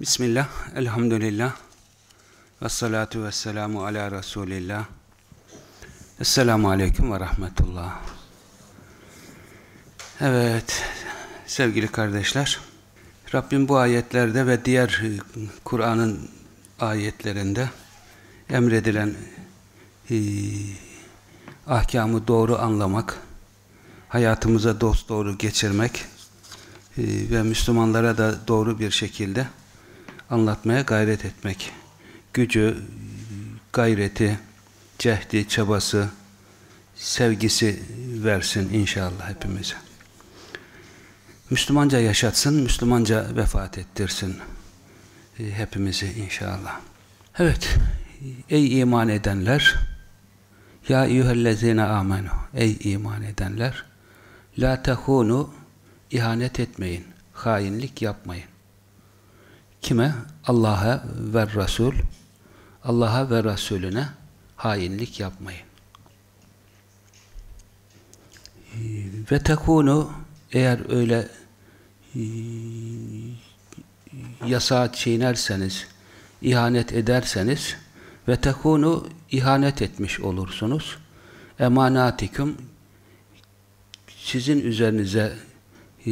Bismillah, elhamdülillah. Ve salatu ve selamu ala Resulillah Esselamu Aleyküm ve Rahmetullah. Evet, sevgili kardeşler Rabbim bu ayetlerde ve diğer Kur'an'ın ayetlerinde emredilen e, ahkamı doğru anlamak hayatımıza dost doğru geçirmek e, ve Müslümanlara da doğru bir şekilde anlatmaya gayret etmek. Gücü, gayreti, cehdi, çabası, sevgisi versin inşallah hepimize. Müslümanca yaşatsın, Müslümanca vefat ettirsin e, hepimizi inşallah. Evet, ey iman edenler, ya eyyühellezine amenu, ey iman edenler, La tehunu ihanet etmeyin. Hainlik yapmayın. Kime? Allah'a ve Resul. Allah'a ve Resulüne hainlik yapmayın. Ve tekunu eğer öyle e, yasağı çiğnerseniz, ihanet ederseniz ve tekunu ihanet etmiş olursunuz. Emanatikum sizin üzerinize e,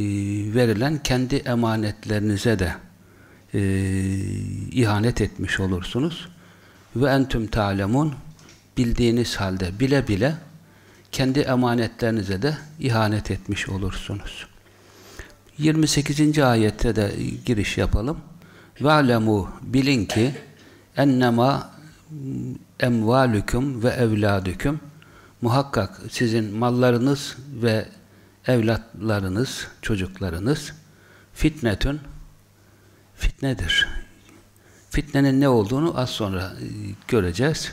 verilen kendi emanetlerinize de e, ihanet etmiş olursunuz. Ve entüm talemun bildiğiniz halde bile bile kendi emanetlerinize de ihanet etmiş olursunuz. 28. ayette de giriş yapalım. Ve alemu bilin ki ennema emvalüküm ve evladüküm muhakkak sizin mallarınız ve evlatlarınız, çocuklarınız fitnetün fitnedir. Fitnenin ne olduğunu az sonra e, göreceğiz.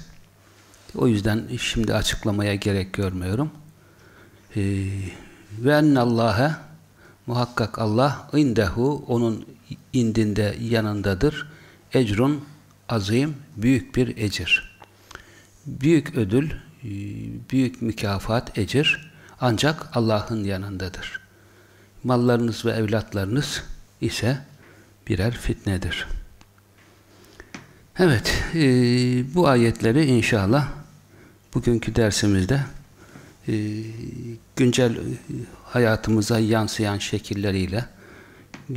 O yüzden şimdi açıklamaya gerek görmüyorum. E, ve ennallâhe muhakkak Allah indehu onun indinde yanındadır. Ecrun azim büyük bir ecir. Büyük ödül, e, büyük mükafat, ecir ancak Allah'ın yanındadır. Mallarınız ve evlatlarınız ise birer fitnedir. Evet, e, bu ayetleri inşallah bugünkü dersimizde e, güncel hayatımıza yansıyan şekilleriyle e,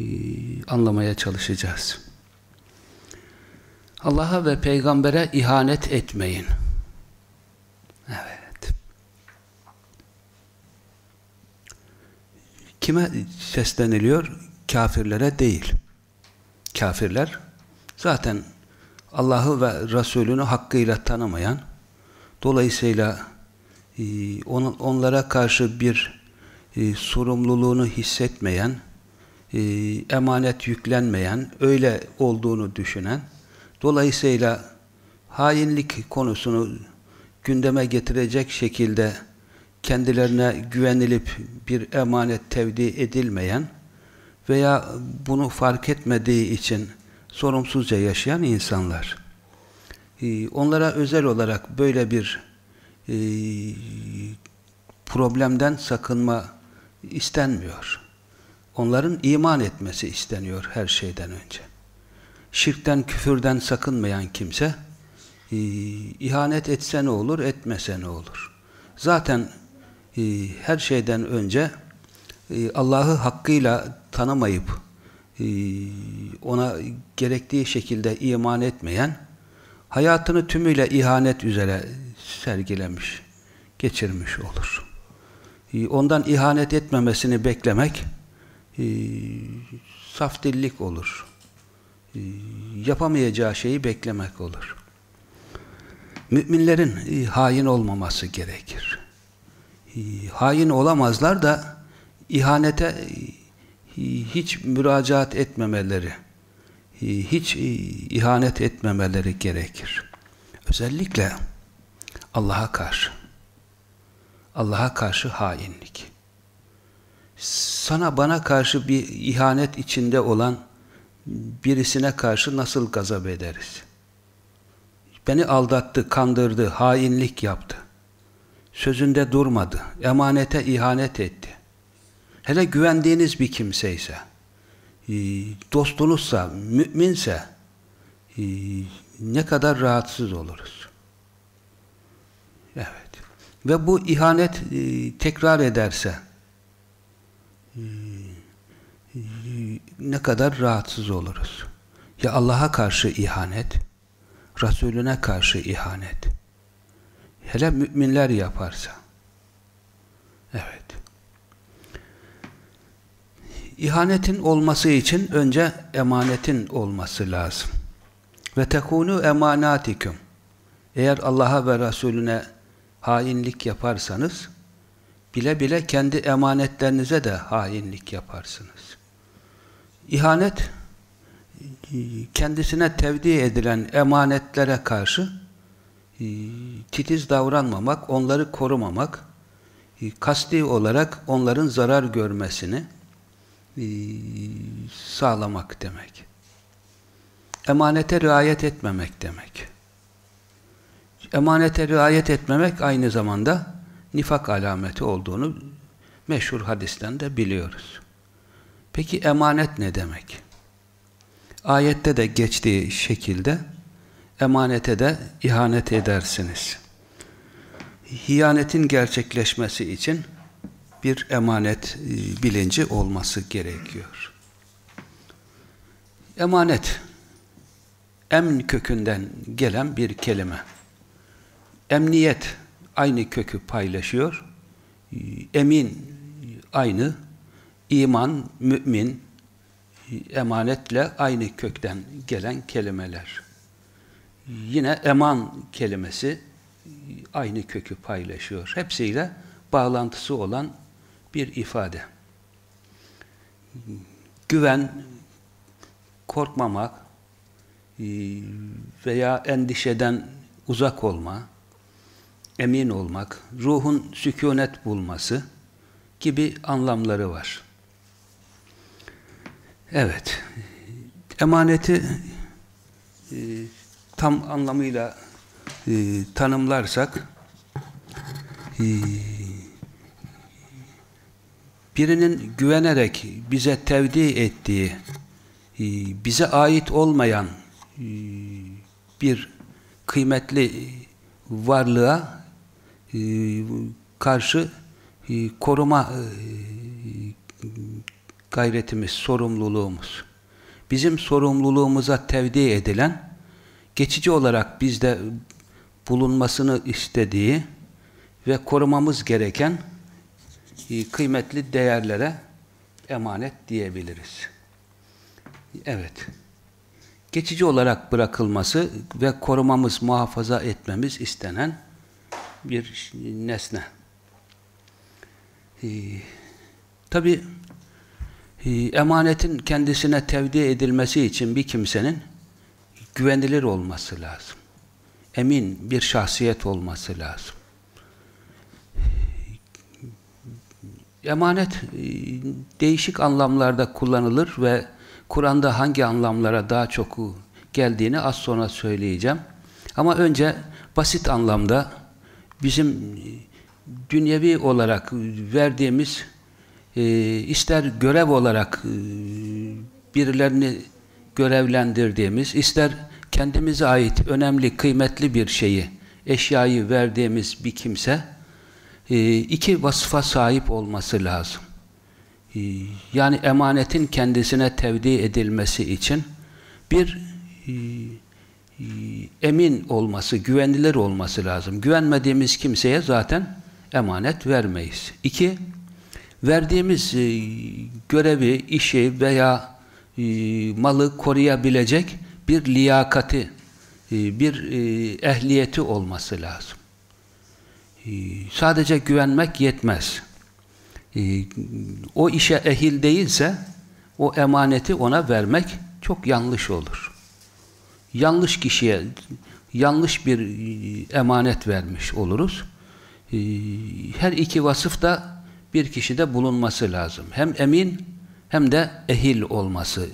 anlamaya çalışacağız. Allah'a ve peygambere ihanet etmeyin. Evet. Kime sesleniliyor? Kafirlere değil. Kafirler. Zaten Allah'ı ve Resulünü hakkıyla tanımayan, dolayısıyla e, onlara karşı bir e, sorumluluğunu hissetmeyen, e, emanet yüklenmeyen, öyle olduğunu düşünen, dolayısıyla hainlik konusunu gündeme getirecek şekilde kendilerine güvenilip bir emanet tevdi edilmeyen veya bunu fark etmediği için sorumsuzca yaşayan insanlar. Ee, onlara özel olarak böyle bir e, problemden sakınma istenmiyor. Onların iman etmesi isteniyor her şeyden önce. Şirkten, küfürden sakınmayan kimse e, ihanet etse ne olur, etmese ne olur? Zaten ee, her şeyden önce e, Allah'ı hakkıyla tanımayıp e, ona gerektiği şekilde iman etmeyen hayatını tümüyle ihanet üzere sergilemiş, geçirmiş olur. Ee, ondan ihanet etmemesini beklemek e, saf dillik olur. Yapamayacağı şeyi beklemek olur. Müminlerin hain olmaması gerekir. Hain olamazlar da ihanete e, hiç müracaat etmemeleri, hiç ihanet etmemeleri gerekir. Özellikle Allah'a karşı. Allah'a karşı hainlik. Sana bana karşı bir ihanet içinde olan birisine karşı nasıl gazap ederiz? Beni aldattı, kandırdı, hainlik yaptı. Sözünde durmadı, emanete ihanet etti. Hele güvendiğiniz bir kimseyse, e, dostunuzsa, müminse e, ne kadar rahatsız oluruz. Evet. Ve bu ihanet e, tekrar ederse ne kadar rahatsız oluruz. Ya Allah'a karşı ihanet, Resulüne karşı ihanet. Hele müminler yaparsa. Evet. İhanetin olması için önce emanetin olması lazım. Ve tekunu emanatikum. Eğer Allah'a ve Resulüne hainlik yaparsanız, bile bile kendi emanetlerinize de hainlik yaparsınız. İhanet, kendisine tevdi edilen emanetlere karşı e, titiz davranmamak, onları korumamak, e, kasti olarak onların zarar görmesini sağlamak demek. Emanete riayet etmemek demek. Emanete riayet etmemek aynı zamanda nifak alameti olduğunu meşhur hadisten de biliyoruz. Peki emanet ne demek? Ayette de geçtiği şekilde emanete de ihanet edersiniz. Hiyanetin gerçekleşmesi için bir emanet e, bilinci olması gerekiyor. Emanet emn kökünden gelen bir kelime. Emniyet aynı kökü paylaşıyor. Emin aynı, iman, mümin, emanetle aynı kökten gelen kelimeler. Yine eman kelimesi aynı kökü paylaşıyor. Hepsiyle bağlantısı olan bir ifade. Güven, korkmamak veya endişeden uzak olma, emin olmak, ruhun sükunet bulması gibi anlamları var. Evet, emaneti e, tam anlamıyla e, tanımlarsak e, birinin güvenerek bize tevdi ettiği e, bize ait olmayan e, bir kıymetli varlığa e, karşı koruma gayretimiz, sorumluluğumuz. Bizim sorumluluğumuza tevdi edilen, geçici olarak bizde bulunmasını istediği ve korumamız gereken kıymetli değerlere emanet diyebiliriz. Evet. Geçici olarak bırakılması ve korumamız, muhafaza etmemiz istenen bir nesne. Ee, Tabi e, emanetin kendisine tevdi edilmesi için bir kimsenin güvenilir olması lazım. Emin bir şahsiyet olması lazım. Emanet e, değişik anlamlarda kullanılır ve Kur'an'da hangi anlamlara daha çok geldiğini az sonra söyleyeceğim. Ama önce basit anlamda bizim dünyevi olarak verdiğimiz e, ister görev olarak e, birilerini görevlendirdiğimiz, ister kendimize ait önemli, kıymetli bir şeyi, eşyayı verdiğimiz bir kimse e, iki vasıfa sahip olması lazım. E, yani emanetin kendisine tevdi edilmesi için bir e, e, emin olması, güvenilir olması lazım. Güvenmediğimiz kimseye zaten emanet vermeyiz. İki, verdiğimiz e, görevi, işi veya malı koruyabilecek bir liyakati, bir ehliyeti olması lazım. E, sadece güvenmek yetmez. E, o işe ehil değilse o emaneti ona vermek çok yanlış olur. Yanlış kişiye yanlış bir e, emanet vermiş oluruz. E, her iki vasıf da bir kişide bulunması lazım. Hem emin hem de ehil olması.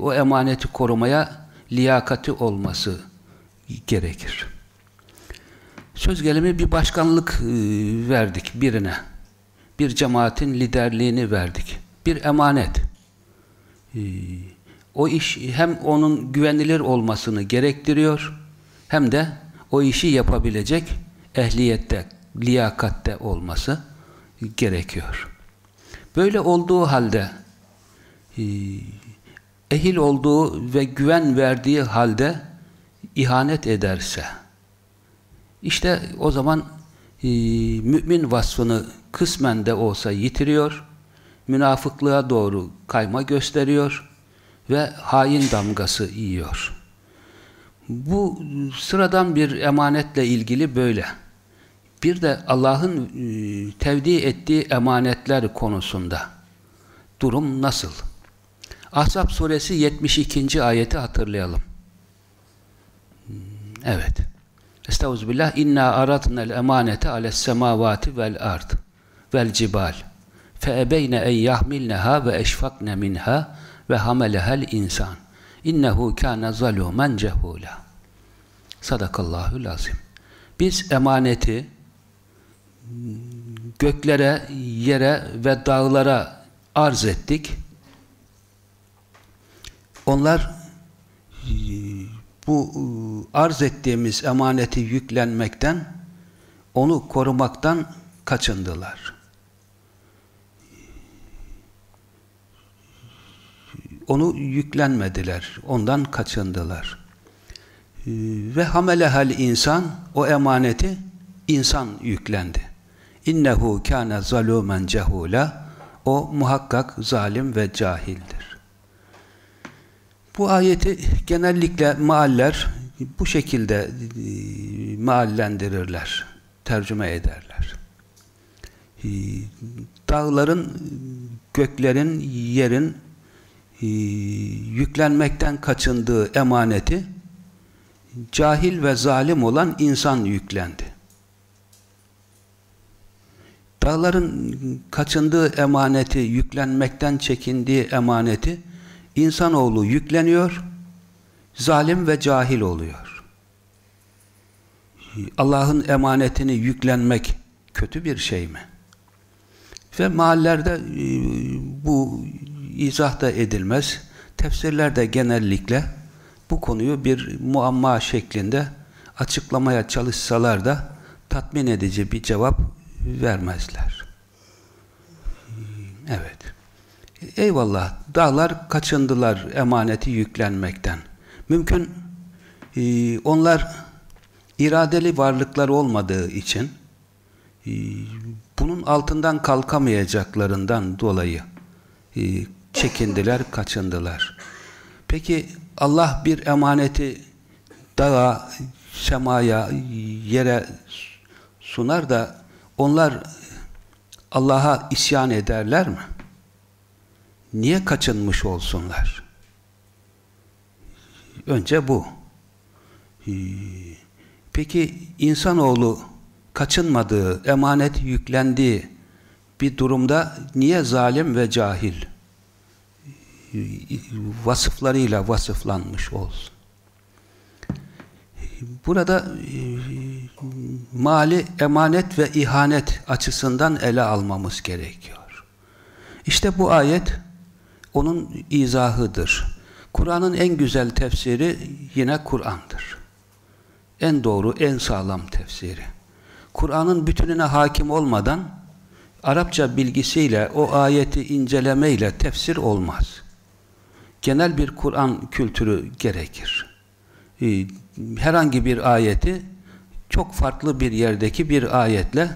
O emaneti korumaya liyakati olması gerekir. Söz gelimi bir başkanlık verdik birine. Bir cemaatin liderliğini verdik. Bir emanet. O iş hem onun güvenilir olmasını gerektiriyor hem de o işi yapabilecek ehliyette, liyakatte olması gerekiyor. Böyle olduğu halde e, ehil olduğu ve güven verdiği halde ihanet ederse işte o zaman e, mümin vasfını kısmen de olsa yitiriyor, münafıklığa doğru kayma gösteriyor ve hain damgası yiyor. Bu sıradan bir emanetle ilgili böyle. Bir de Allah'ın e, tevdi ettiği emanetler konusunda durum nasıl? Ahzab suresi 72. ayeti hatırlayalım. Hmm, evet. Estağfirullah. İnna aradna'l emanete ales semavati vel ard vel cibal fe ebeyne en yahmilneha ve eşfakne minha ve hamelehel insan. İnnehu kâne zalûmen cehûlâ. Sadakallahü lazim. Biz emaneti göklere, yere ve dağlara arz ettik. Onlar bu arz ettiğimiz emaneti yüklenmekten, onu korumaktan kaçındılar. onu yüklenmediler. Ondan kaçındılar. Ve hamelehel insan o emaneti insan yüklendi. İnnehu kâne zalûmen cehûlâ o muhakkak zalim ve cahildir. Bu ayeti genellikle maaller bu şekilde e, maallendirirler, tercüme ederler. Ee, dağların, göklerin, yerin e, yüklenmekten kaçındığı emaneti cahil ve zalim olan insan yüklendi. Dağların kaçındığı emaneti, yüklenmekten çekindiği emaneti insanoğlu yükleniyor, zalim ve cahil oluyor. Allah'ın emanetini yüklenmek kötü bir şey mi? Ve mahallerde e, bu izah da edilmez. Tefsirlerde genellikle bu konuyu bir muamma şeklinde açıklamaya çalışsalar da tatmin edici bir cevap vermezler. Evet. Eyvallah. Dağlar kaçındılar emaneti yüklenmekten. Mümkün e, onlar iradeli varlıklar olmadığı için e, bunun altından kalkamayacaklarından dolayı e, çekindiler, kaçındılar. Peki Allah bir emaneti dağa, semaya, yere sunar da onlar Allah'a isyan ederler mi? Niye kaçınmış olsunlar? Önce bu. Peki insanoğlu kaçınmadığı, emanet yüklendiği bir durumda niye zalim ve cahil vasıflarıyla vasıflanmış olsun. Burada e, mali emanet ve ihanet açısından ele almamız gerekiyor. İşte bu ayet onun izahıdır. Kur'an'ın en güzel tefsiri yine Kur'an'dır. En doğru, en sağlam tefsiri. Kur'an'ın bütününe hakim olmadan Arapça bilgisiyle o ayeti incelemeyle tefsir olmaz genel bir Kur'an kültürü gerekir. Ee, herhangi bir ayeti çok farklı bir yerdeki bir ayetle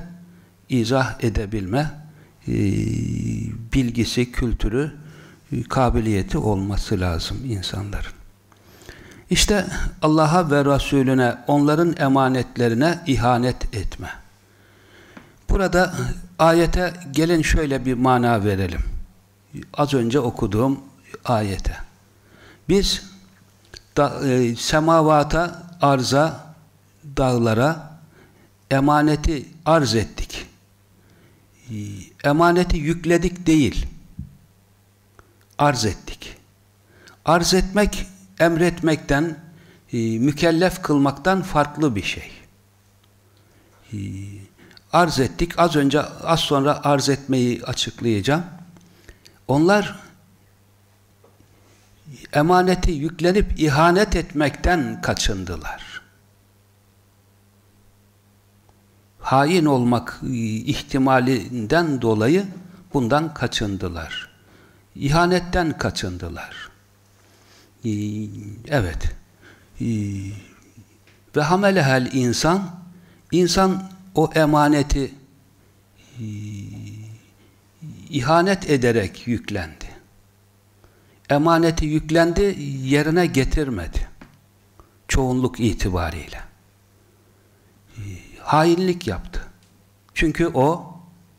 izah edebilme ee, bilgisi, kültürü, kabiliyeti olması lazım insanların. İşte Allah'a ve Resulüne, onların emanetlerine ihanet etme. Burada ayete gelin şöyle bir mana verelim. Az önce okuduğum ayete. Biz da, e, semavata, arza, dağlara emaneti arz ettik. E, emaneti yükledik değil. Arz ettik. Arz etmek, emretmekten, e, mükellef kılmaktan farklı bir şey. E, arz ettik. Az önce, az sonra arz etmeyi açıklayacağım. Onlar emaneti yüklenip ihanet etmekten kaçındılar. Hain olmak ihtimalinden dolayı bundan kaçındılar. İhanetten kaçındılar. Ee, evet. Ee, ve hamelehel insan insan o emaneti ee, ihanet ederek yüklendi emaneti yüklendi, yerine getirmedi. Çoğunluk itibariyle. Hainlik yaptı. Çünkü o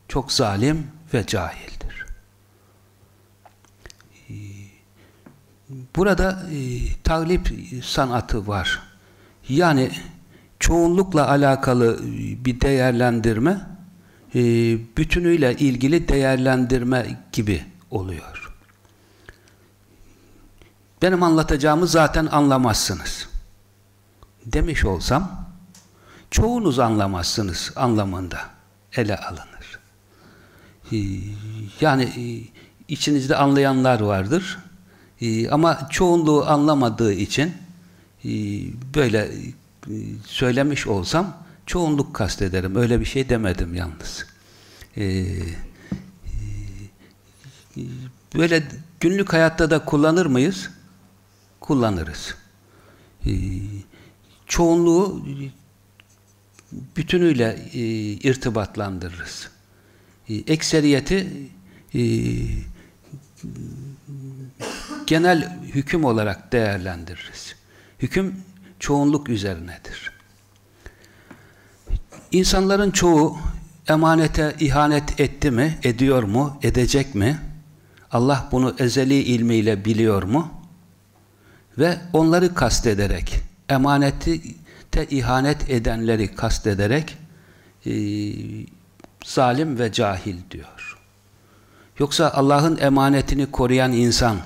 çok zalim ve cahildir. Burada e, taglip sanatı var. Yani çoğunlukla alakalı bir değerlendirme, e, bütünüyle ilgili değerlendirme gibi oluyor. Benim anlatacağımı zaten anlamazsınız. Demiş olsam, çoğunuz anlamazsınız anlamında ele alınır. Ee, yani e, içinizde anlayanlar vardır. Ee, ama çoğunluğu anlamadığı için e, böyle e, söylemiş olsam çoğunluk kastederim. Öyle bir şey demedim yalnız. Ee, böyle günlük hayatta da kullanır mıyız? kullanırız. Ee, çoğunluğu bütünüyle e, irtibatlandırırız. Ekseriyeti e, genel hüküm olarak değerlendiririz. Hüküm çoğunluk üzerinedir. İnsanların çoğu emanete ihanet etti mi, ediyor mu, edecek mi? Allah bunu ezeli ilmiyle biliyor mu? ve onları kastederek, emaneti ihanet edenleri kastederek e, zalim ve cahil diyor. Yoksa Allah'ın emanetini koruyan insan,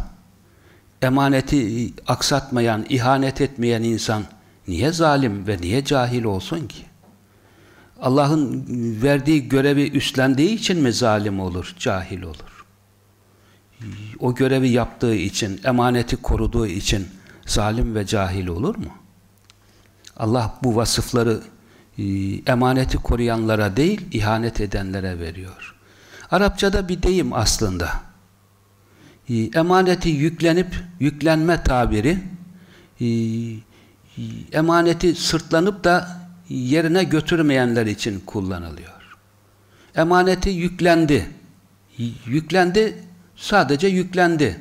emaneti aksatmayan, ihanet etmeyen insan niye zalim ve niye cahil olsun ki? Allah'ın verdiği görevi üstlendiği için mi zalim olur, cahil olur? O görevi yaptığı için, emaneti koruduğu için zalim ve cahil olur mu? Allah bu vasıfları emaneti koruyanlara değil, ihanet edenlere veriyor. Arapçada bir deyim aslında. E, emaneti yüklenip, yüklenme tabiri, e, emaneti sırtlanıp da yerine götürmeyenler için kullanılıyor. Emaneti yüklendi. Yüklendi, sadece yüklendi.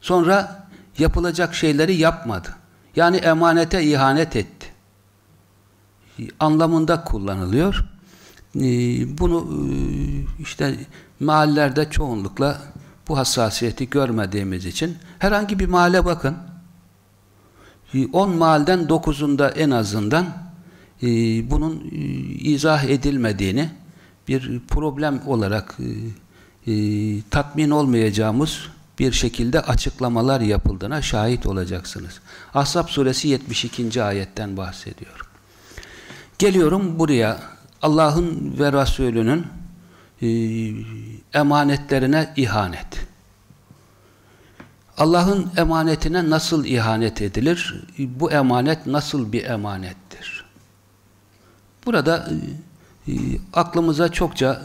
Sonra yapılacak şeyleri yapmadı. Yani emanete ihanet etti. Anlamında kullanılıyor. Ee, bunu e, işte mahallelerde çoğunlukla bu hassasiyeti görmediğimiz için herhangi bir mahalle bakın. 10 ee, mahalleden 9'unda en azından e, bunun e, izah edilmediğini bir problem olarak tatmin olmayacağımız bir şekilde açıklamalar yapıldığına şahit olacaksınız. Ashab suresi 72. ayetten bahsediyorum. Geliyorum buraya Allah'ın ve Resulünün e, emanetlerine ihanet. Allah'ın emanetine nasıl ihanet edilir? Bu emanet nasıl bir emanettir? Burada e, aklımıza çokça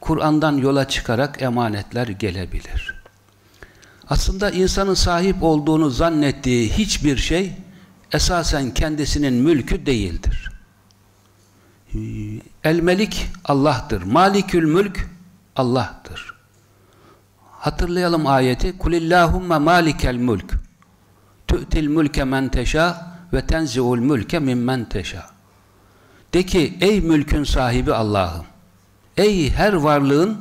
Kur'an'dan yola çıkarak emanetler gelebilir. Aslında insanın sahip olduğunu zannettiği hiçbir şey esasen kendisinin mülkü değildir. El-Melik Allah'tır. Malikül Mülk Allah'tır. Hatırlayalım ayeti. Kulillahumma malikel mülk. Tu'til mülke men teşâ ve tenzi'ul mülke mimmen teşâ. De ki ey mülkün sahibi Allah'ım. Ey her varlığın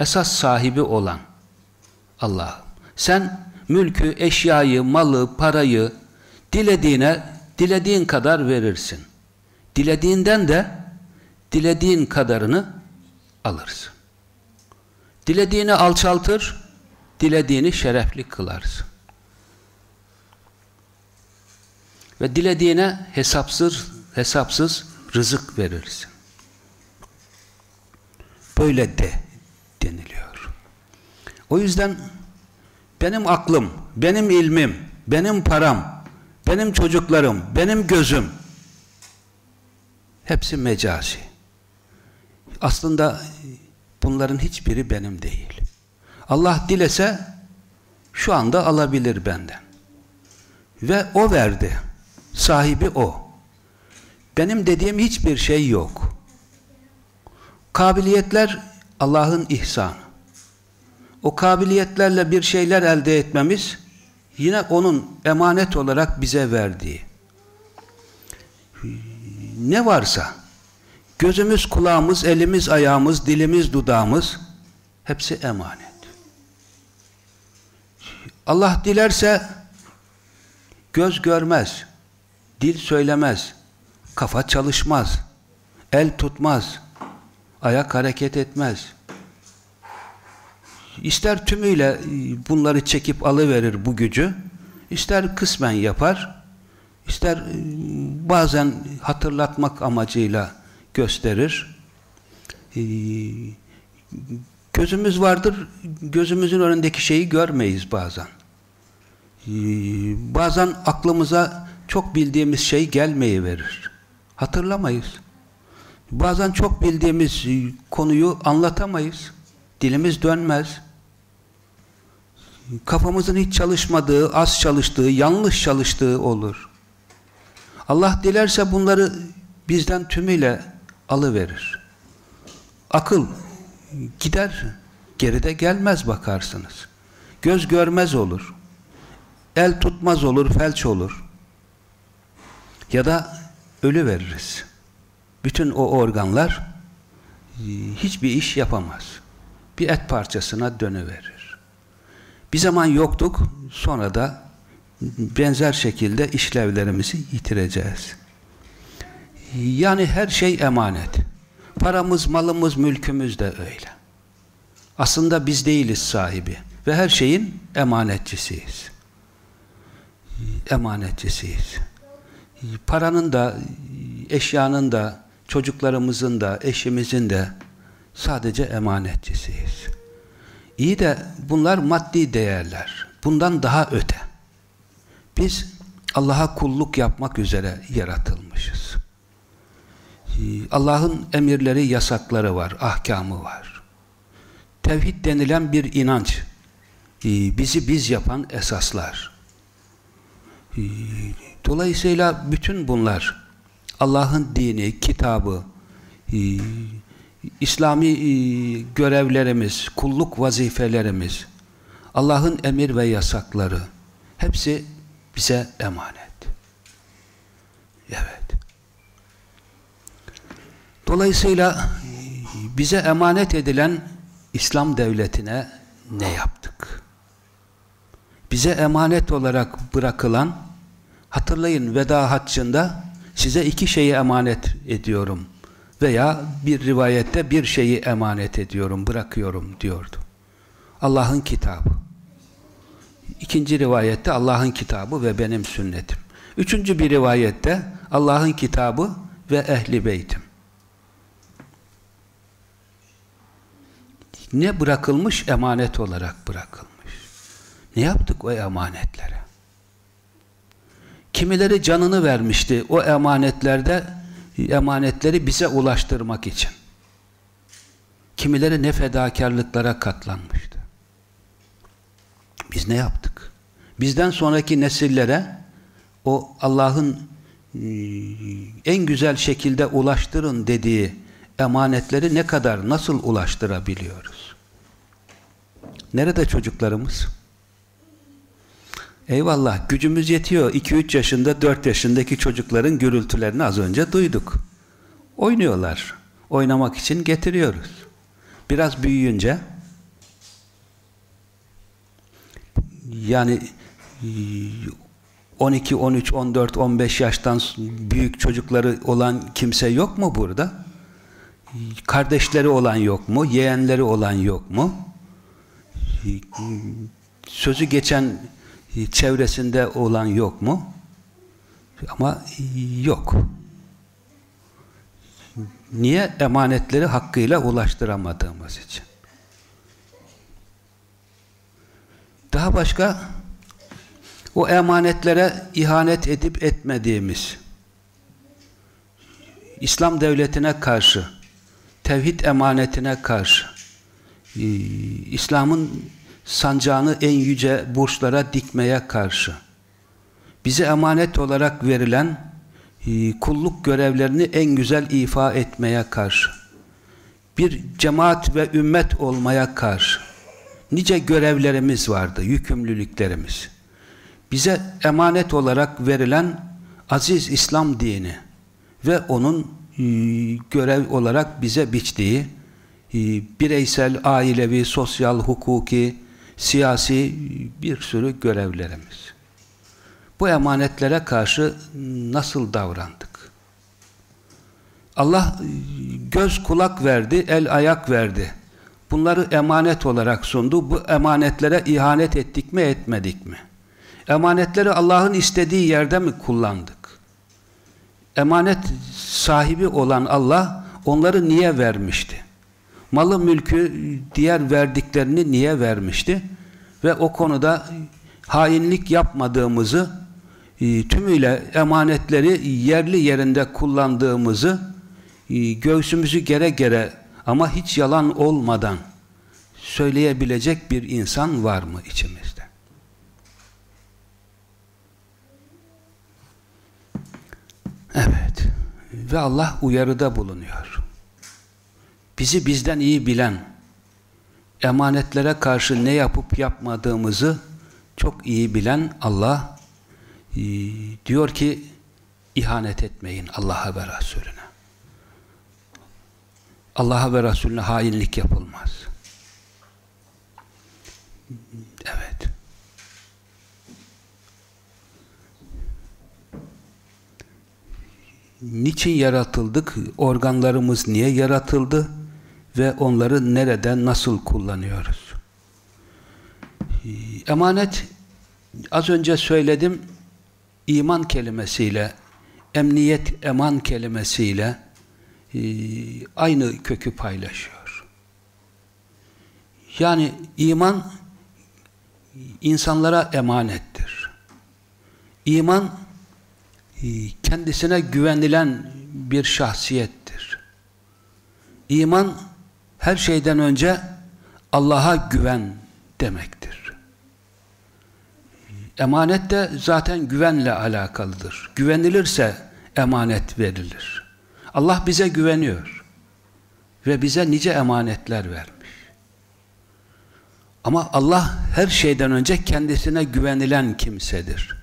esas sahibi olan Allah'ım. Sen mülkü, eşyayı, malı, parayı dilediğine, dilediğin kadar verirsin. Dilediğinden de dilediğin kadarını alırsın. Dilediğini alçaltır, dilediğini şerefli kılarsın. Ve dilediğine hesapsız, hesapsız rızık verirsin. Böyle de deniliyor. O yüzden benim aklım, benim ilmim, benim param, benim çocuklarım, benim gözüm hepsi mecazi. Aslında bunların hiçbiri benim değil. Allah dilese şu anda alabilir benden. Ve o verdi. Sahibi o. Benim dediğim hiçbir şey yok. Kabiliyetler Allah'ın ihsanı. O kabiliyetlerle bir şeyler elde etmemiz yine onun emanet olarak bize verdiği. Ne varsa gözümüz, kulağımız, elimiz, ayağımız, dilimiz, dudağımız hepsi emanet. Allah dilerse göz görmez, dil söylemez, kafa çalışmaz, el tutmaz, ayak hareket etmez. İster tümüyle e, bunları çekip alıverir bu gücü, ister kısmen yapar, ister e, bazen hatırlatmak amacıyla gösterir. E, gözümüz vardır, gözümüzün önündeki şeyi görmeyiz bazen. Bazen aklımıza çok bildiğimiz şey gelmeyi verir. Hatırlamayız. Bazen çok bildiğimiz konuyu anlatamayız. Dilimiz dönmez. Kafamızın hiç çalışmadığı, az çalıştığı, yanlış çalıştığı olur. Allah dilerse bunları bizden tümüyle alıverir. Akıl gider, geride gelmez bakarsınız. Göz görmez olur. El tutmaz olur, felç olur. Ya da ölü veririz. Bütün o organlar e, hiçbir iş yapamaz. Bir et parçasına dönüverir. Bir zaman yoktuk, sonra da benzer şekilde işlevlerimizi yitireceğiz. Yani her şey emanet. Paramız, malımız, mülkümüz de öyle. Aslında biz değiliz sahibi ve her şeyin emanetçisiyiz. Emanetçisiyiz. Paranın da, eşyanın da, çocuklarımızın da, eşimizin de sadece emanetçisiyiz. İyi de bunlar maddi değerler. Bundan daha öte. Biz Allah'a kulluk yapmak üzere yaratılmışız. Allah'ın emirleri, yasakları var, ahkamı var. Tevhid denilen bir inanç, bizi biz yapan esaslar. Dolayısıyla bütün bunlar Allah'ın dini, kitabı, İslami görevlerimiz, kulluk vazifelerimiz, Allah'ın emir ve yasakları hepsi bize emanet. Evet. Dolayısıyla bize emanet edilen İslam devletine ne yaptık? Bize emanet olarak bırakılan hatırlayın veda haccında size iki şeyi emanet ediyorum veya bir rivayette bir şeyi emanet ediyorum, bırakıyorum diyordu. Allah'ın kitabı. İkinci rivayette Allah'ın kitabı ve benim sünnetim. Üçüncü bir rivayette Allah'ın kitabı ve ehli beytim. Ne bırakılmış? Emanet olarak bırakılmış. Ne yaptık o emanetlere? Kimileri canını vermişti o emanetlerde emanetleri bize ulaştırmak için. Kimileri ne fedakarlıklara katlanmıştı. Biz ne yaptık? Bizden sonraki nesillere o Allah'ın en güzel şekilde ulaştırın dediği emanetleri ne kadar, nasıl ulaştırabiliyoruz? Nerede çocuklarımız? Eyvallah, gücümüz yetiyor. 2-3 yaşında, 4 yaşındaki çocukların gürültülerini az önce duyduk. Oynuyorlar. Oynamak için getiriyoruz. Biraz büyüyünce Yani 12, 13, 14, 15 yaştan büyük çocukları olan kimse yok mu burada? Kardeşleri olan yok mu? Yeğenleri olan yok mu? Sözü geçen çevresinde olan yok mu? Ama yok. Niye? Emanetleri hakkıyla ulaştıramadığımız için. Daha başka o emanetlere ihanet edip etmediğimiz İslam devletine karşı tevhid emanetine karşı e, İslam'ın sancağını en yüce burçlara dikmeye karşı bize emanet olarak verilen e, kulluk görevlerini en güzel ifa etmeye karşı bir cemaat ve ümmet olmaya karşı nice görevlerimiz vardı, yükümlülüklerimiz. Bize emanet olarak verilen aziz İslam dini ve onun görev olarak bize biçtiği e, bireysel, ailevi, sosyal, hukuki, siyasi bir sürü görevlerimiz. Bu emanetlere karşı nasıl davrandık? Allah göz kulak verdi, el ayak verdi. Bunları emanet olarak sundu. Bu emanetlere ihanet ettik mi, etmedik mi? Emanetleri Allah'ın istediği yerde mi kullandık? Emanet sahibi olan Allah onları niye vermişti? Malı mülkü diğer verdiklerini niye vermişti? Ve o konuda hainlik yapmadığımızı e, tümüyle emanetleri yerli yerinde kullandığımızı e, göğsümüzü gere gere ama hiç yalan olmadan söyleyebilecek bir insan var mı içimizde? Evet. Ve Allah uyarıda bulunuyor. Bizi bizden iyi bilen, emanetlere karşı ne yapıp yapmadığımızı çok iyi bilen Allah e, diyor ki ihanet etmeyin Allah'a ve Resulüne. Allah'a ve Resulüne hainlik yapılmaz. Evet. Niçin yaratıldık? Organlarımız niye yaratıldı? Ve onları nerede, nasıl kullanıyoruz? Emanet, az önce söyledim, iman kelimesiyle, emniyet, eman kelimesiyle e, aynı kökü paylaşıyor. Yani iman insanlara emanettir. İman kendisine güvenilen bir şahsiyettir. İman her şeyden önce Allah'a güven demektir. Emanet de zaten güvenle alakalıdır. Güvenilirse emanet verilir. Allah bize güveniyor. Ve bize nice emanetler vermiş. Ama Allah her şeyden önce kendisine güvenilen kimsedir.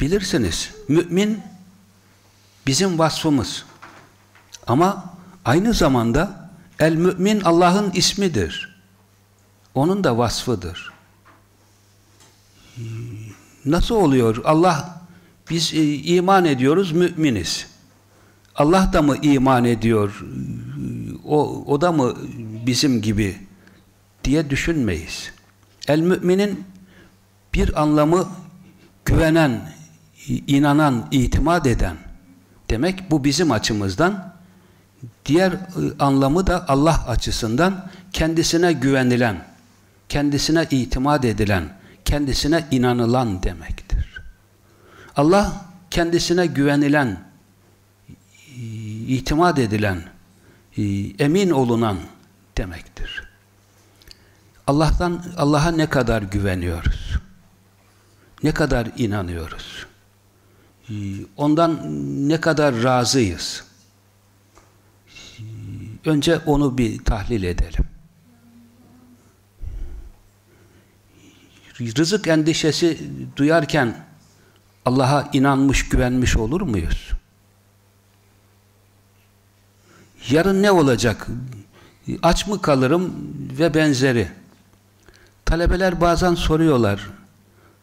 Bilirsiniz, mümin bizim vasfımız. Ama aynı zamanda el mümin Allah'ın ismidir. Onun da vasfıdır. Nasıl oluyor? Allah biz e, iman ediyoruz, müminiz. Allah da mı iman ediyor? O, o da mı bizim gibi? diye düşünmeyiz. El müminin bir anlamı güvenen, inanan, itimat eden demek bu bizim açımızdan diğer anlamı da Allah açısından kendisine güvenilen, kendisine itimat edilen, kendisine inanılan demektir. Allah kendisine güvenilen, itimat edilen, emin olunan demektir. Allah'tan Allah'a ne kadar güveniyoruz? Ne kadar inanıyoruz? Ondan ne kadar razıyız? Önce onu bir tahlil edelim. Rızık endişesi duyarken Allah'a inanmış, güvenmiş olur muyuz? Yarın ne olacak? Aç mı kalırım ve benzeri. Talebeler bazen soruyorlar.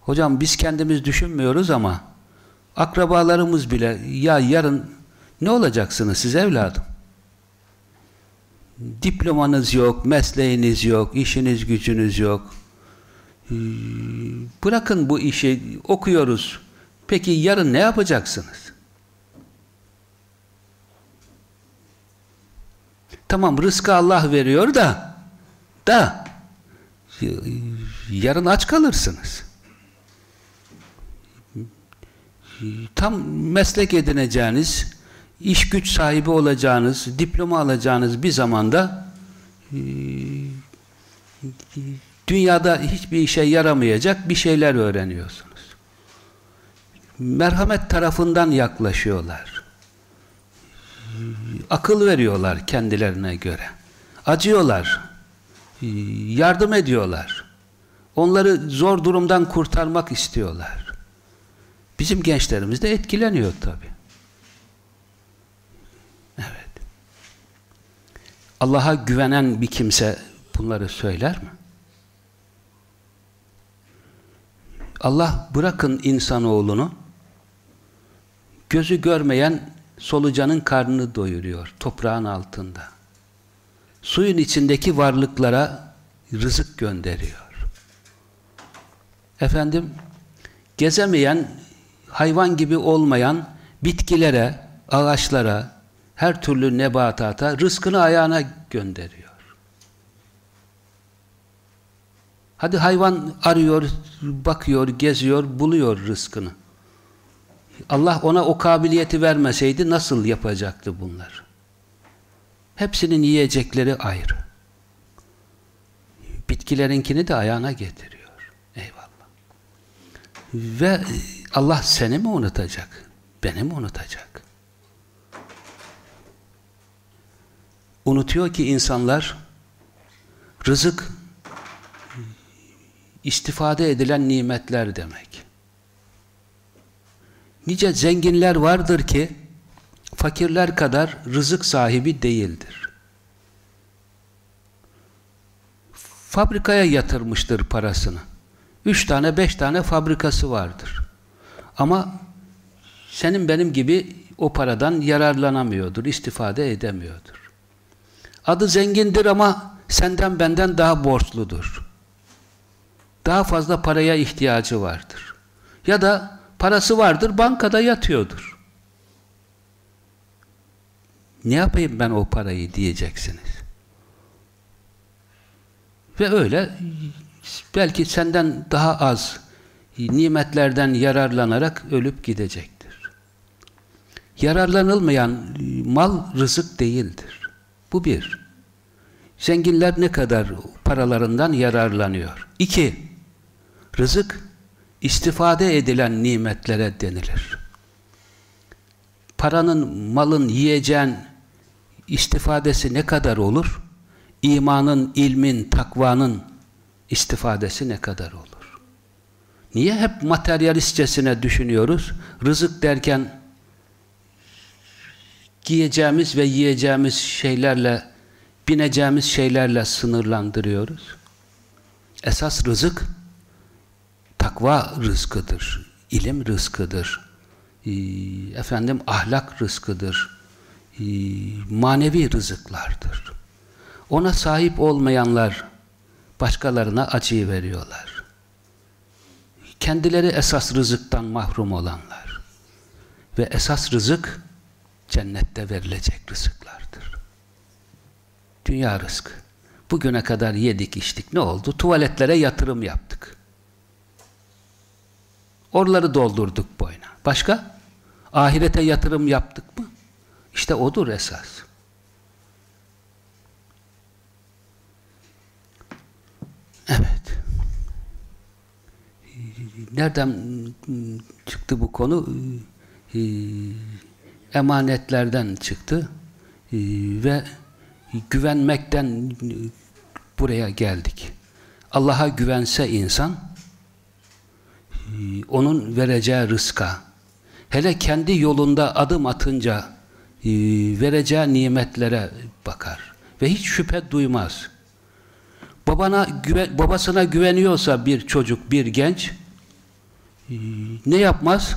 Hocam biz kendimiz düşünmüyoruz ama akrabalarımız bile ya yarın ne olacaksınız siz evladım? Diplomanız yok, mesleğiniz yok, işiniz gücünüz yok. Ee, bırakın bu işi okuyoruz. Peki yarın ne yapacaksınız? Tamam rızkı Allah veriyor da da yarın aç kalırsınız. Tam meslek edineceğiniz, iş güç sahibi olacağınız, diploma alacağınız bir zamanda e, dünyada hiçbir işe yaramayacak bir şeyler öğreniyorsunuz. Merhamet tarafından yaklaşıyorlar. Akıl veriyorlar kendilerine göre. Acıyorlar. Yardım ediyorlar. Onları zor durumdan kurtarmak istiyorlar. Bizim gençlerimiz de etkileniyor tabi. Evet. Allah'a güvenen bir kimse bunları söyler mi? Allah bırakın insanoğlunu gözü görmeyen solucanın karnını doyuruyor toprağın altında. Suyun içindeki varlıklara rızık gönderiyor. Efendim gezemeyen, hayvan gibi olmayan bitkilere, ağaçlara, her türlü nebatata rızkını ayağına gönderiyor. Hadi hayvan arıyor, bakıyor, geziyor, buluyor rızkını. Allah ona o kabiliyeti vermeseydi nasıl yapacaktı bunlar? Hepsinin yiyecekleri ayrı. Bitkilerinkini de ayağına getiriyor. Eyvallah. Ve Allah seni mi unutacak? Beni mi unutacak? Unutuyor ki insanlar rızık istifade edilen nimetler demek. Nice zenginler vardır ki fakirler kadar rızık sahibi değildir. Fabrikaya yatırmıştır parasını. Üç tane, beş tane fabrikası vardır. Ama senin benim gibi o paradan yararlanamıyordur, istifade edemiyordur. Adı zengindir ama senden benden daha borçludur. Daha fazla paraya ihtiyacı vardır. Ya da parası vardır, bankada yatıyordur. Ne yapayım ben o parayı diyeceksiniz. Ve öyle belki senden daha az nimetlerden yararlanarak ölüp gidecektir. Yararlanılmayan mal rızık değildir. Bu bir. Zenginler ne kadar paralarından yararlanıyor. İki, rızık istifade edilen nimetlere denilir. Paranın, malın, yiyeceğin istifadesi ne kadar olur? İmanın, ilmin, takvanın istifadesi ne kadar olur? Niye hep materyalistçesine düşünüyoruz? Rızık derken giyeceğimiz ve yiyeceğimiz şeylerle, bineceğimiz şeylerle sınırlandırıyoruz. Esas rızık takva rızkıdır, ilim rızkıdır, ee, efendim ahlak rızkıdır, ee, manevi rızıklardır. Ona sahip olmayanlar başkalarına acıyı veriyorlar. Kendileri esas rızıktan mahrum olanlar. Ve esas rızık cennette verilecek rızıklardır. Dünya rızkı. Bugüne kadar yedik içtik ne oldu? Tuvaletlere yatırım yaptık. Oraları doldurduk boyuna. Başka? Ahirete yatırım yaptık mı? İşte odur esas. Evet. Nereden çıktı bu konu? Ee, emanetlerden çıktı. Ee, ve güvenmekten buraya geldik. Allah'a güvense insan onun vereceği rızka, hele kendi yolunda adım atınca e, vereceği nimetlere bakar ve hiç şüphe duymaz. babana babasına güveniyorsa bir çocuk, bir genç e, ne yapmaz?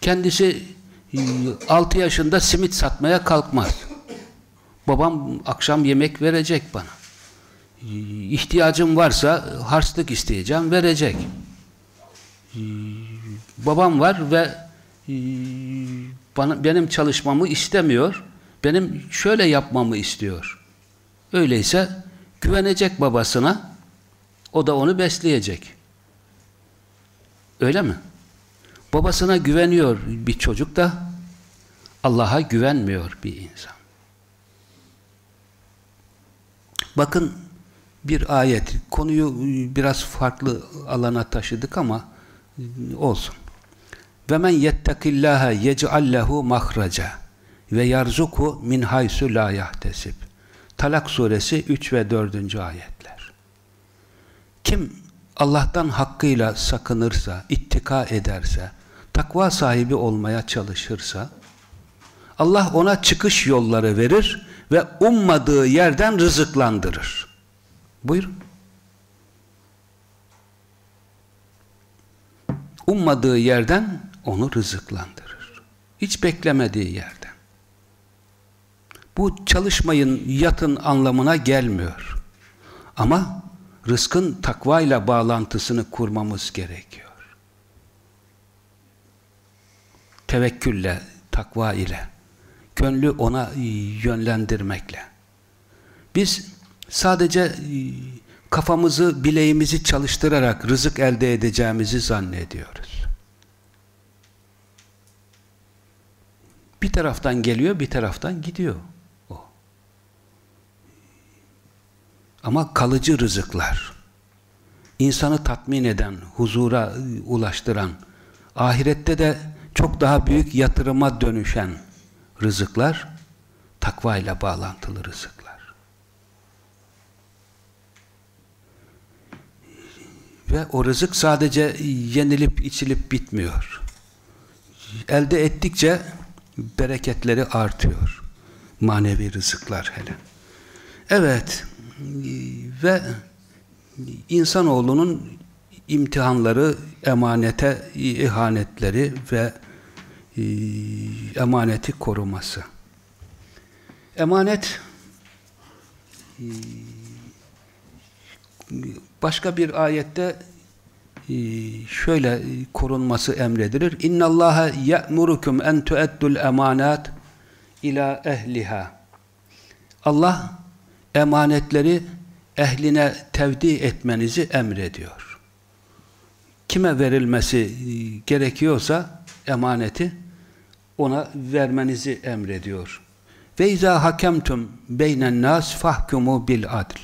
Kendisi 6 yaşında simit satmaya kalkmaz. Babam akşam yemek verecek bana. İhtiyacım varsa harçlık isteyeceğim, verecek. Babam var ve bana, benim çalışmamı istemiyor. Benim şöyle yapmamı istiyor. Öyleyse güvenecek babasına, o da onu besleyecek. Öyle mi? Babasına güveniyor bir çocuk da Allah'a güvenmiyor bir insan. Bakın bir ayet. Konuyu biraz farklı alana taşıdık ama olsun. Ve men yettekillaha yec'al lehu mahraca ve yarzuku min haysu la yahtesib. Talak suresi 3 ve 4. ayetler. Kim Allah'tan hakkıyla sakınırsa, ittika ederse, takva sahibi olmaya çalışırsa, Allah ona çıkış yolları verir ve ummadığı yerden rızıklandırır. Buyurun. Ummadığı yerden onu rızıklandırır. Hiç beklemediği yerden. Bu çalışmayın, yatın anlamına gelmiyor. Ama rızkın takvayla bağlantısını kurmamız gerekiyor. Tevekkülle, takva ile, gönlü ona yönlendirmekle. Biz sadece e, kafamızı, bileğimizi çalıştırarak rızık elde edeceğimizi zannediyoruz. Bir taraftan geliyor, bir taraftan gidiyor. O. Ama kalıcı rızıklar, insanı tatmin eden, huzura ulaştıran, ahirette de çok daha büyük yatırıma dönüşen rızıklar, takvayla bağlantılı rızıklar. Ve o rızık sadece yenilip içilip bitmiyor. Elde ettikçe bereketleri artıyor. Manevi rızıklar hele. Evet ve insanoğlunun imtihanları, emanete ihanetleri ve e, emaneti koruması. Emanet e, başka bir ayette e, şöyle korunması emredilir. İnna Allaha ya'murukum en tu'addul emanat ila ehliha. Allah emanetleri ehline tevdi etmenizi emrediyor. Kime verilmesi gerekiyorsa emaneti ona vermenizi emrediyor. Ve izâ hakemtum beynen nas fahkumu bil adl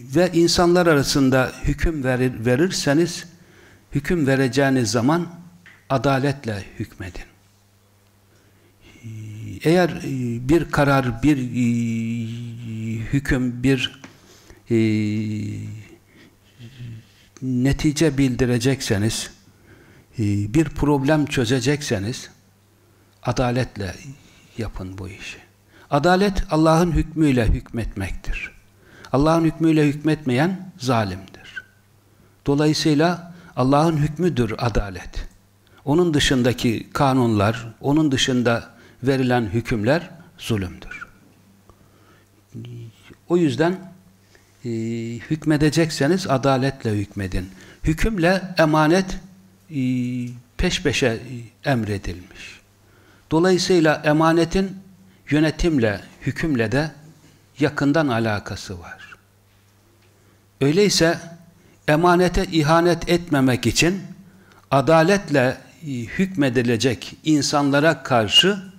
ve insanlar arasında hüküm verir, verirseniz hüküm vereceğiniz zaman adaletle hükmedin. Eğer e, bir karar, bir e, hüküm, bir e, netice bildirecekseniz, bir problem çözecekseniz adaletle yapın bu işi. Adalet Allah'ın hükmüyle hükmetmektir. Allah'ın hükmüyle hükmetmeyen zalimdir. Dolayısıyla Allah'ın hükmüdür adalet. Onun dışındaki kanunlar, onun dışında verilen hükümler zulümdür. O yüzden e, hükmedecekseniz adaletle hükmedin. Hükümle emanet e, peş peşe emredilmiş. Dolayısıyla emanetin yönetimle, hükümle de yakından alakası var. Öyleyse emanete ihanet etmemek için adaletle e, hükmedilecek insanlara karşı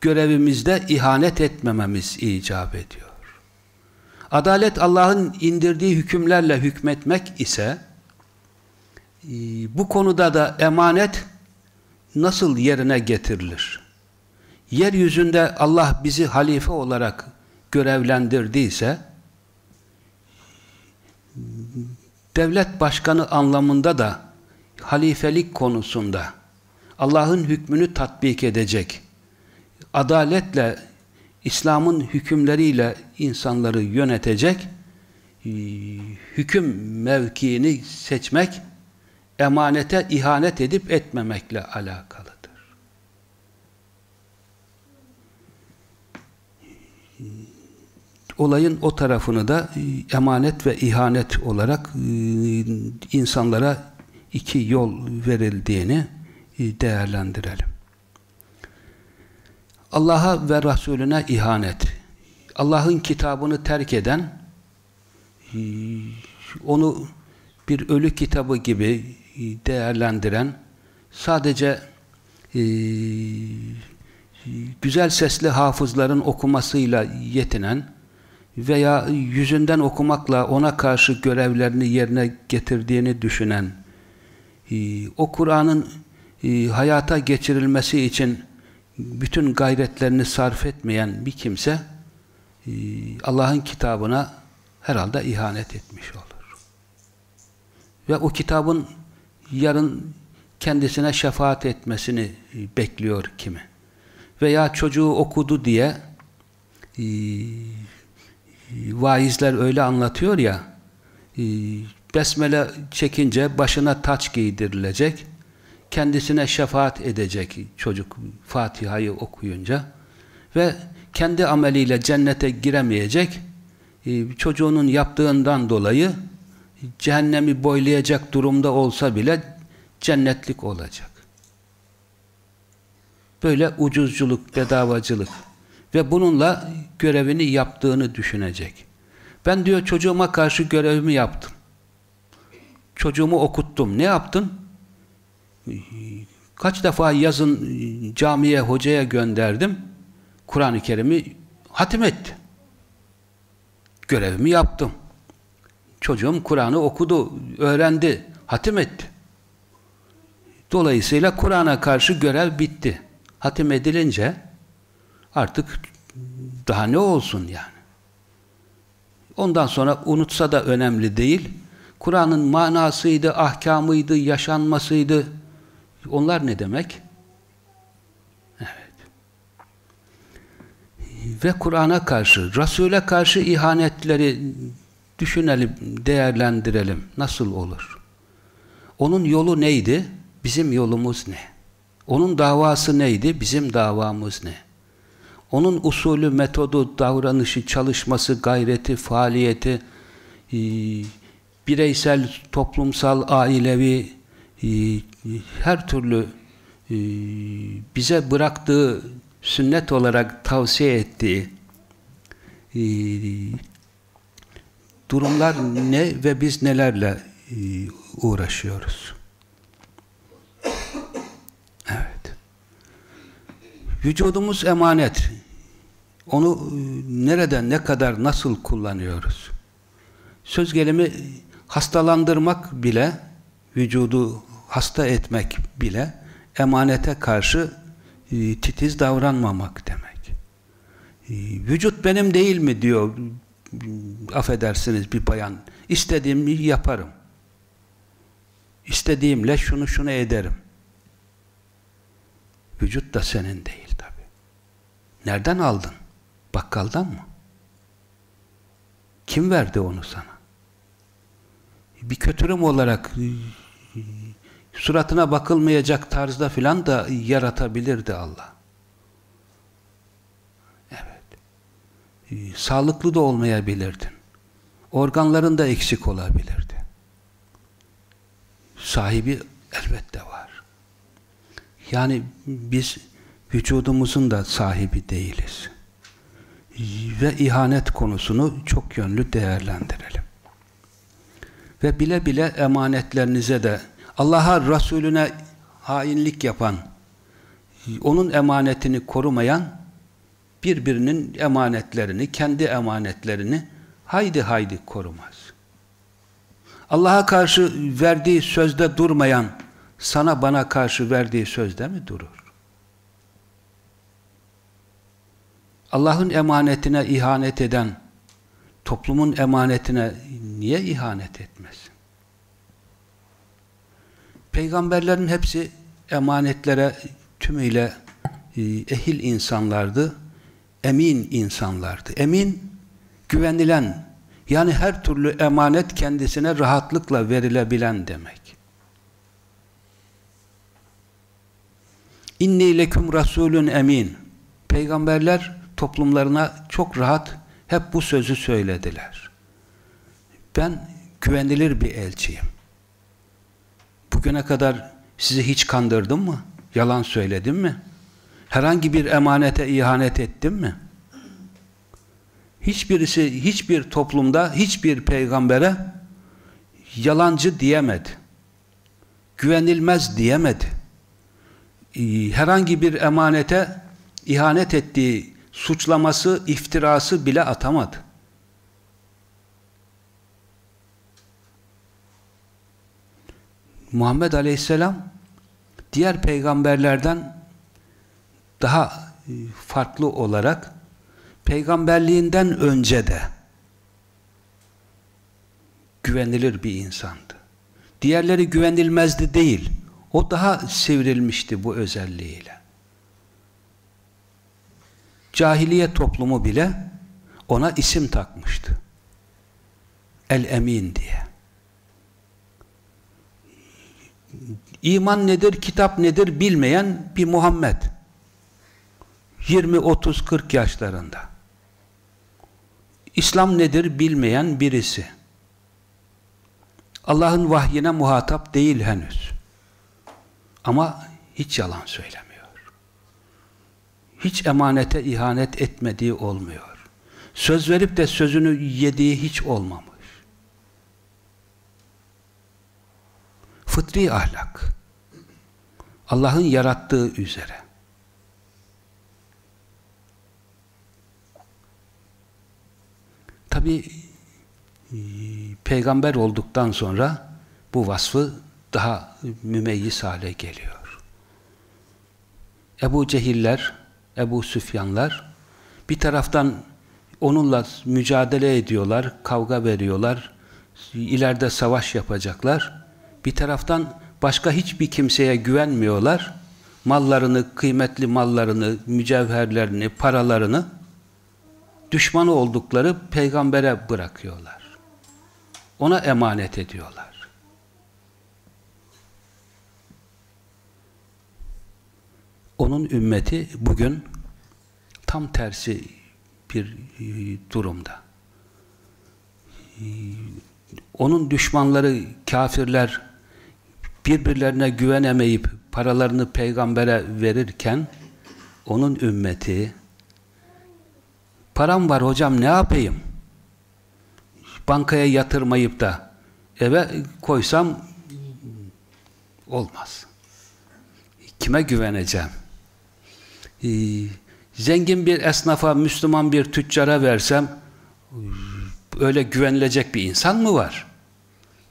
görevimizde ihanet etmememiz icap ediyor. Adalet Allah'ın indirdiği hükümlerle hükmetmek ise e, bu konuda da emanet nasıl yerine getirilir? Yeryüzünde Allah bizi halife olarak görevlendirdiyse devlet başkanı anlamında da halifelik konusunda Allah'ın hükmünü tatbik edecek, adaletle İslam'ın hükümleriyle insanları yönetecek e, hüküm mevkiini seçmek emanete ihanet edip etmemekle alakalıdır. Olayın o tarafını da e, emanet ve ihanet olarak e, insanlara iki yol verildiğini değerlendirelim. Allah'a ve Resulüne ihanet. Allah'ın kitabını terk eden, e, onu bir ölü kitabı gibi e, değerlendiren, sadece e, güzel sesli hafızların okumasıyla yetinen veya yüzünden okumakla ona karşı görevlerini yerine getirdiğini düşünen, o Kur'an'ın hayata geçirilmesi için bütün gayretlerini sarf etmeyen bir kimse e, Allah'ın kitabına herhalde ihanet etmiş olur. Ve o kitabın yarın kendisine şefaat etmesini e, bekliyor kimi. Veya çocuğu okudu diye e, vaizler öyle anlatıyor ya besmele çekince başına taç giydirilecek kendisine şefaat edecek çocuk Fatiha'yı okuyunca ve kendi ameliyle cennete giremeyecek e, çocuğunun yaptığından dolayı cehennemi boylayacak durumda olsa bile cennetlik olacak. Böyle ucuzculuk, bedavacılık ve bununla görevini yaptığını düşünecek. Ben diyor çocuğuma karşı görevimi yaptım. Çocuğumu okuttum. Ne yaptın? Kaç defa yazın camiye, hocaya gönderdim. Kur'an-ı Kerim'i hatim etti. Görevimi yaptım. Çocuğum Kur'an'ı okudu, öğrendi, hatim etti. Dolayısıyla Kur'an'a karşı görev bitti. Hatim edilince artık daha ne olsun yani. Ondan sonra unutsa da önemli değil. Kur'an'ın manasıydı, ahkamıydı, yaşanmasıydı, onlar ne demek? Evet. Ve Kur'an'a karşı, Resul'e karşı ihanetleri düşünelim, değerlendirelim. Nasıl olur? Onun yolu neydi? Bizim yolumuz ne? Onun davası neydi? Bizim davamız ne? Onun usulü, metodu, davranışı, çalışması, gayreti, faaliyeti, e, bireysel, toplumsal, ailevi, her türlü e, bize bıraktığı sünnet olarak tavsiye ettiği e, durumlar ne ve biz nelerle e, uğraşıyoruz? Evet. Vücudumuz emanet. Onu nereden, ne kadar, nasıl kullanıyoruz? Söz gelimi hastalandırmak bile vücudu hasta etmek bile emanete karşı e, titiz davranmamak demek. E, vücut benim değil mi diyor affedersiniz bir bayan. İstediğimi yaparım. İstediğimle şunu şunu ederim. Vücut da senin değil tabi. Nereden aldın? Bakkaldan mı? Kim verdi onu sana? Bir kötürüm olarak suratına bakılmayacak tarzda filan da yaratabilirdi Allah. Evet. Ee, sağlıklı da olmayabilirdin. Organların da eksik olabilirdi. Sahibi elbette var. Yani biz vücudumuzun da sahibi değiliz. Ve ihanet konusunu çok yönlü değerlendirelim. Ve bile bile emanetlerinize de Allah'a, Resulüne hainlik yapan, onun emanetini korumayan, birbirinin emanetlerini, kendi emanetlerini haydi haydi korumaz. Allah'a karşı verdiği sözde durmayan, sana bana karşı verdiği sözde mi durur? Allah'ın emanetine ihanet eden, toplumun emanetine niye ihanet etmez? Peygamberlerin hepsi emanetlere tümüyle e, ehil insanlardı. emin insanlardı. Emin, güvenilen, yani her türlü emanet kendisine rahatlıkla verilebilen demek. İnni leküm rasulun emin. Peygamberler toplumlarına çok rahat hep bu sözü söylediler. Ben güvenilir bir elçiyim. Bugüne kadar sizi hiç kandırdım mı? Yalan söyledim mi? Herhangi bir emanete ihanet ettim mi? Hiçbirisi, hiçbir toplumda, hiçbir peygambere yalancı diyemedi. Güvenilmez diyemedi. Ee, herhangi bir emanete ihanet ettiği suçlaması, iftirası bile atamadı. Muhammed Aleyhisselam diğer peygamberlerden daha e, farklı olarak peygamberliğinden önce de güvenilir bir insandı. Diğerleri güvenilmezdi değil. O daha sivrilmişti bu özelliğiyle. Cahiliye toplumu bile ona isim takmıştı. El-Emin diye. İman nedir, kitap nedir bilmeyen bir Muhammed. 20, 30, 40 yaşlarında. İslam nedir bilmeyen birisi. Allah'ın vahyine muhatap değil henüz. Ama hiç yalan söylemiyor. Hiç emanete ihanet etmediği olmuyor. Söz verip de sözünü yediği hiç olmamış. Fıtri ahlak. Allah'ın yarattığı üzere. Tabi e, peygamber olduktan sonra bu vasfı daha mümeyyiz hale geliyor. Ebu Cehiller, Ebu Süfyanlar bir taraftan onunla mücadele ediyorlar, kavga veriyorlar, ileride savaş yapacaklar. Bir taraftan başka hiçbir kimseye güvenmiyorlar. Mallarını, kıymetli mallarını, mücevherlerini, paralarını düşmanı oldukları peygambere bırakıyorlar. Ona emanet ediyorlar. Onun ümmeti bugün tam tersi bir e, durumda. E, onun düşmanları, kafirler birbirlerine güvenemeyip paralarını peygambere verirken onun ümmeti param var hocam ne yapayım? Bankaya yatırmayıp da eve koysam olmaz. Kime güveneceğim? Ee, zengin bir esnafa, Müslüman bir tüccara versem öyle güvenilecek bir insan mı var?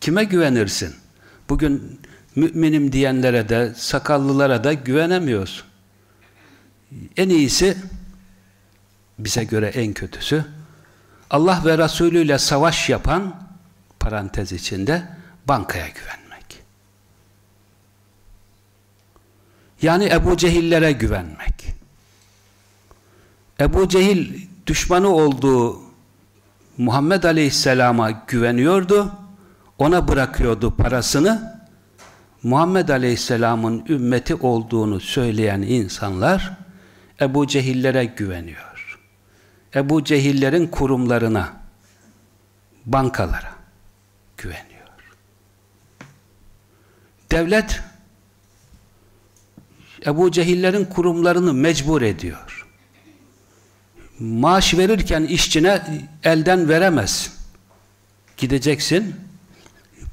Kime güvenirsin? Bugün müminim diyenlere de, sakallılara da güvenemiyorsun. En iyisi bize göre en kötüsü Allah ve Resulü ile savaş yapan parantez içinde bankaya güvenmek. Yani Ebu Cehillere güvenmek. Ebu Cehil düşmanı olduğu Muhammed Aleyhisselam'a güveniyordu. Ona bırakıyordu parasını. Muhammed Aleyhisselam'ın ümmeti olduğunu söyleyen insanlar Ebu Cehillere güveniyor. Ebu Cehillerin kurumlarına, bankalara güveniyor. Devlet Ebu Cehillerin kurumlarını mecbur ediyor. Maaş verirken işçine elden veremez. Gideceksin,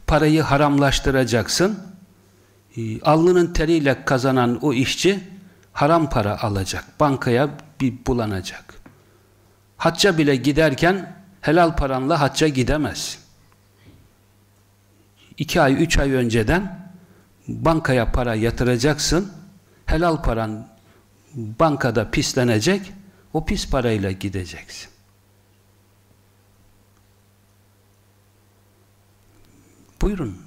parayı haramlaştıracaksın, ee, alnının teriyle kazanan o işçi haram para alacak. Bankaya bir bulanacak. Hacca bile giderken helal paranla hacca gidemez. İki ay, üç ay önceden bankaya para yatıracaksın. Helal paran bankada pislenecek. O pis parayla gideceksin. Buyurun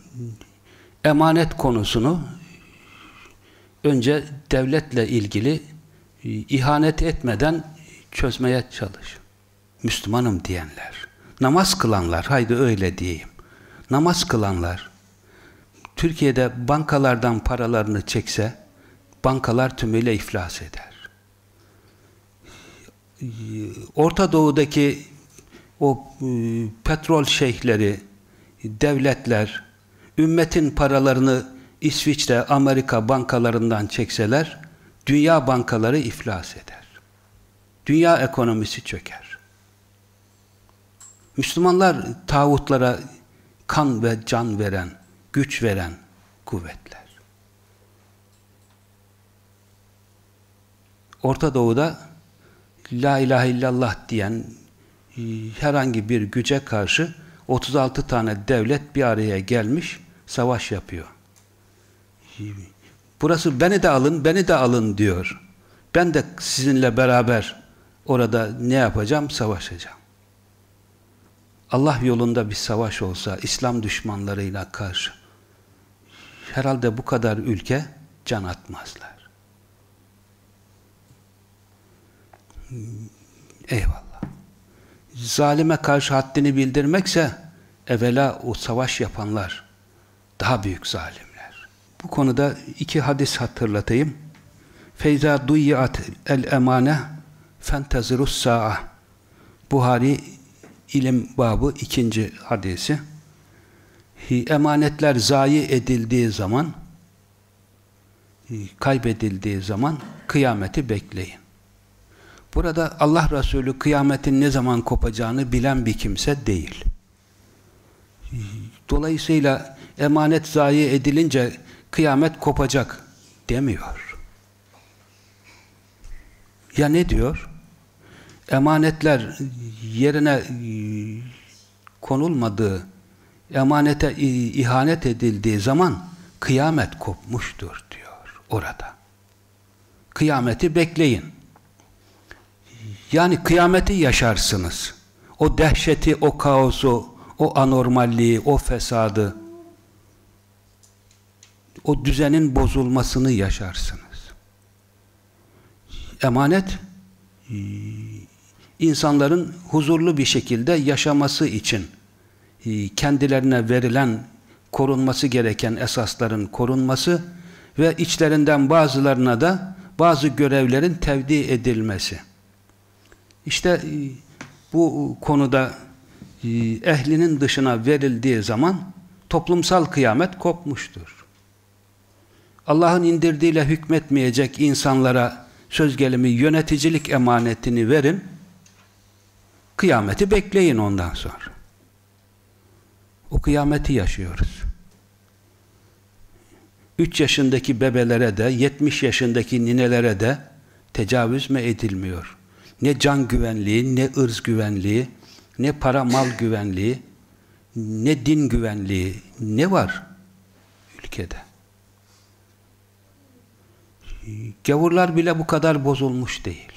emanet konusunu önce devletle ilgili e, ihanet etmeden çözmeye çalış. Müslümanım diyenler, namaz kılanlar, haydi öyle diyeyim. Namaz kılanlar, Türkiye'de bankalardan paralarını çekse, bankalar tümüyle iflas eder. Orta Doğu'daki o e, petrol şeyhleri, devletler, ümmetin paralarını İsviçre, Amerika bankalarından çekseler, dünya bankaları iflas eder. Dünya ekonomisi çöker. Müslümanlar tağutlara kan ve can veren, güç veren kuvvetler. Orta Doğu'da La ilahe illallah diyen e, herhangi bir güce karşı 36 tane devlet bir araya gelmiş, savaş yapıyor. Burası beni de alın, beni de alın diyor. Ben de sizinle beraber orada ne yapacağım? Savaşacağım. Allah yolunda bir savaş olsa İslam düşmanlarıyla karşı herhalde bu kadar ülke can atmazlar. Eyvallah. Zalime karşı haddini bildirmekse evvela o savaş yapanlar daha büyük zalimler. Bu konuda iki hadis hatırlatayım. Feyza duyyat el emane fentazirus sa'a Buhari ilim babı ikinci hadisi. Emanetler zayi edildiği zaman kaybedildiği zaman kıyameti bekleyin. Burada Allah Resulü kıyametin ne zaman kopacağını bilen bir kimse değil. Dolayısıyla emanet zayi edilince kıyamet kopacak demiyor. Ya ne diyor? Emanetler yerine konulmadığı, emanete ihanet edildiği zaman kıyamet kopmuştur diyor orada. Kıyameti bekleyin. Yani kıyameti yaşarsınız. O dehşeti, o kaosu, o anormalliği, o fesadı, o düzenin bozulmasını yaşarsınız. Emanet insanların huzurlu bir şekilde yaşaması için e, kendilerine verilen korunması gereken esasların korunması ve içlerinden bazılarına da bazı görevlerin tevdi edilmesi. İşte e, bu konuda e, ehlinin dışına verildiği zaman toplumsal kıyamet kopmuştur. Allah'ın indirdiğiyle hükmetmeyecek insanlara söz gelimi yöneticilik emanetini verin, kıyameti bekleyin ondan sonra. O kıyameti yaşıyoruz. 3 yaşındaki bebelere de, 70 yaşındaki ninelere de tecavüz mü edilmiyor? Ne can güvenliği, ne ırz güvenliği, ne para mal güvenliği, ne din güvenliği, ne var ülkede? Gavurlar bile bu kadar bozulmuş değil.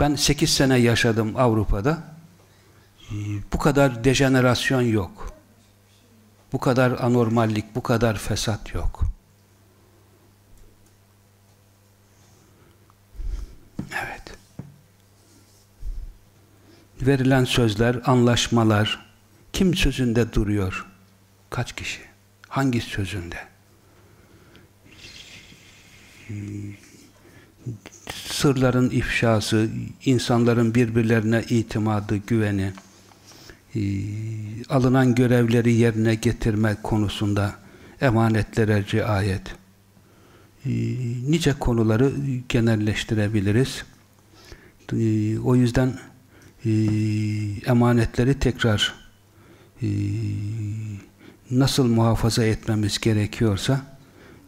Ben 8 sene yaşadım Avrupa'da. Bu kadar dejenerasyon yok. Bu kadar anormallik, bu kadar fesat yok. Verilen sözler, anlaşmalar, kim sözünde duruyor? Kaç kişi? Hangi sözünde? Sırların ifşası, insanların birbirlerine itimadı, güveni, alınan görevleri yerine getirme konusunda emanetlere riayet, nice konuları genelleştirebiliriz. O yüzden emanetleri tekrar nasıl muhafaza etmemiz gerekiyorsa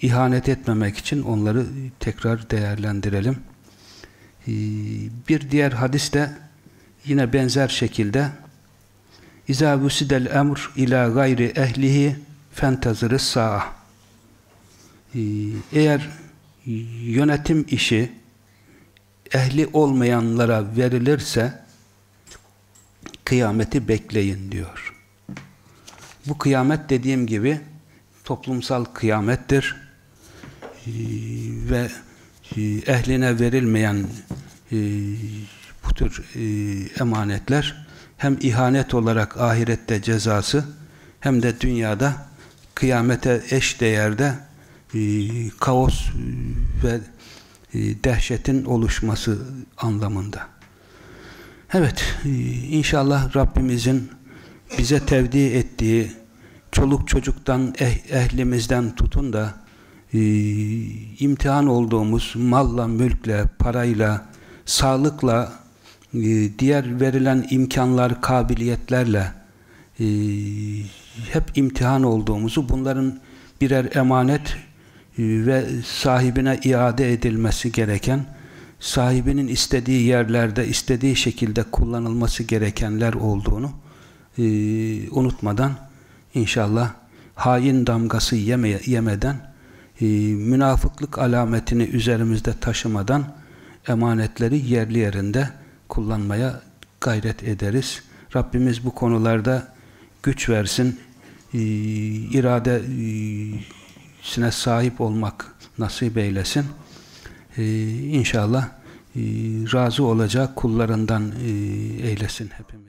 ihanet etmemek için onları tekrar değerlendirelim. Bir diğer hadis de yine benzer şekilde İzâ vusidel emr ila gayri ehlihi fentazırı sa'a. Ee, eğer yönetim işi ehli olmayanlara verilirse kıyameti bekleyin diyor. Bu kıyamet dediğim gibi toplumsal kıyamettir. Ve e, ehline verilmeyen e, bu tür e, emanetler hem ihanet olarak ahirette cezası hem de dünyada kıyamete eş değerde kaos ve dehşetin oluşması anlamında. Evet, e, inşallah Rabbimizin bize tevdi ettiği çoluk çocuktan, eh, ehlimizden tutun da e, imtihan olduğumuz malla, mülkle, parayla, sağlıkla, e, diğer verilen imkanlar, kabiliyetlerle e, hep imtihan olduğumuzu, bunların birer emanet e, ve sahibine iade edilmesi gereken, sahibinin istediği yerlerde, istediği şekilde kullanılması gerekenler olduğunu e, unutmadan inşallah hain damgası yeme, yemeden e, münafıklık alametini üzerimizde taşımadan emanetleri yerli yerinde kullanmaya gayret ederiz. Rabbimiz bu konularda güç versin, e, iradesine sahip olmak nasip eylesin. E, inşallah e, razı olacak kullarından e, eylesin hepimiz.